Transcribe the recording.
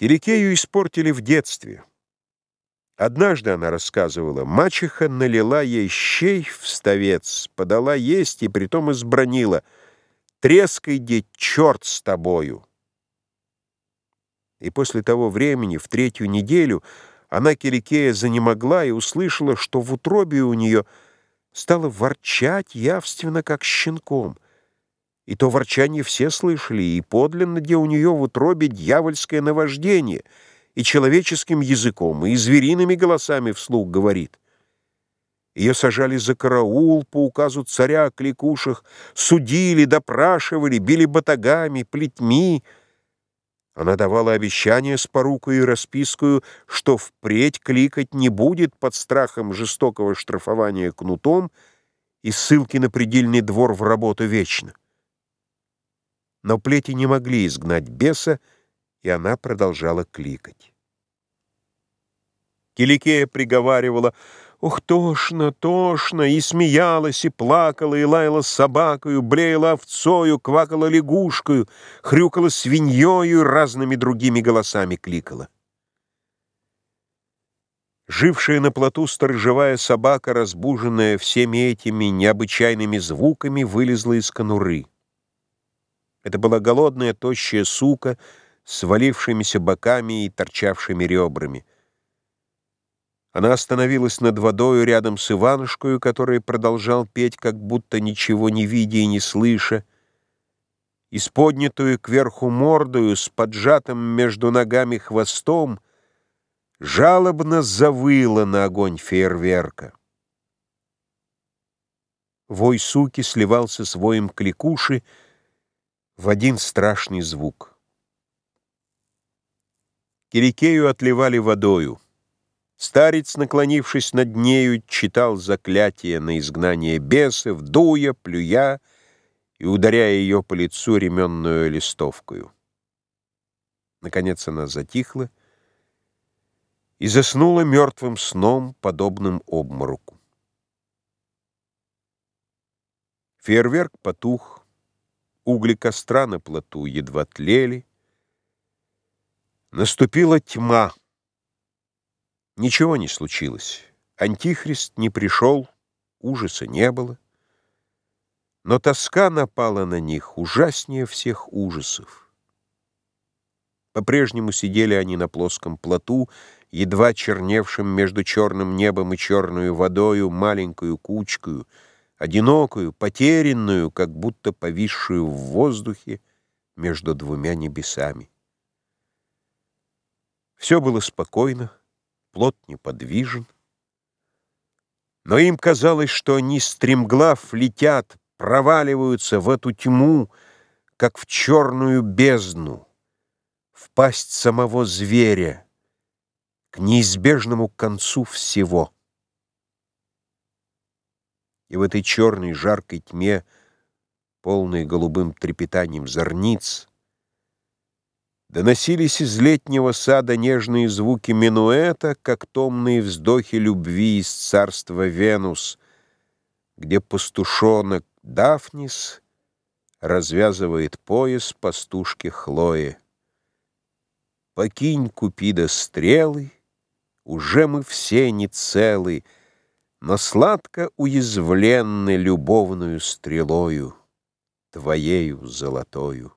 Киликею испортили в детстве. Однажды она рассказывала, мачеха налила ей щей в ставец, подала есть и притом избронила «Трескайде, черт с тобою!» И после того времени, в третью неделю, она Киликея занемогла и услышала, что в утробе у нее стало ворчать явственно, как щенком — и то ворчание все слышали, и подлинно, где у нее в утробе дьявольское наваждение, и человеческим языком, и звериными голосами вслух говорит. Ее сажали за караул по указу царя о кликушах, судили, допрашивали, били батагами, плетьми. Она давала обещание с порукой и распискую, что впредь кликать не будет под страхом жестокого штрафования кнутом и ссылки на предельный двор в работу вечно. Но плети не могли изгнать беса, и она продолжала кликать. Киликея приговаривала «Ух, тошно, тошно!» и смеялась, и плакала, и лаяла собакою, блеяла овцою, квакала лягушкою, хрюкала свиньёю разными другими голосами кликала. Жившая на плоту сторожевая собака, разбуженная всеми этими необычайными звуками, вылезла из конуры. Это была голодная, тощая сука свалившимися боками и торчавшими ребрами. Она остановилась над водою рядом с Иванушкою, который продолжал петь, как будто ничего не видя и не слыша, и с поднятую кверху мордою, с поджатым между ногами хвостом, жалобно завыла на огонь фейерверка. Вой суки сливался с воем кликуши, в один страшный звук. Кирикею отливали водою. Старец, наклонившись над нею, читал заклятие на изгнание бесов, дуя, плюя и ударяя ее по лицу ременную листовкою. Наконец она затихла и заснула мертвым сном, подобным обмороку. Фейерверк потух, Угли костра на плоту едва тлели. Наступила тьма. Ничего не случилось. Антихрист не пришел, ужаса не было. Но тоска напала на них, ужаснее всех ужасов. По-прежнему сидели они на плоском плоту, едва черневшим между черным небом и черную водою маленькую кучкою — одинокую, потерянную, как будто повисшую в воздухе между двумя небесами. Все было спокойно, плод неподвижен, но им казалось, что они стремглав летят, проваливаются в эту тьму, как в черную бездну, в пасть самого зверя, к неизбежному концу всего и в этой черной жаркой тьме, полной голубым трепетанием зорниц, доносились из летнего сада нежные звуки минуэта, как томные вздохи любви из царства Венус, где пастушонок Дафнис развязывает пояс пастушке Хлое. Покинь, Купида, стрелы, уже мы все не целы, но сладко уязвленны любовную стрелою Твоею золотою.